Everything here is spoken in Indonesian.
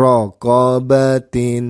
raqabatin.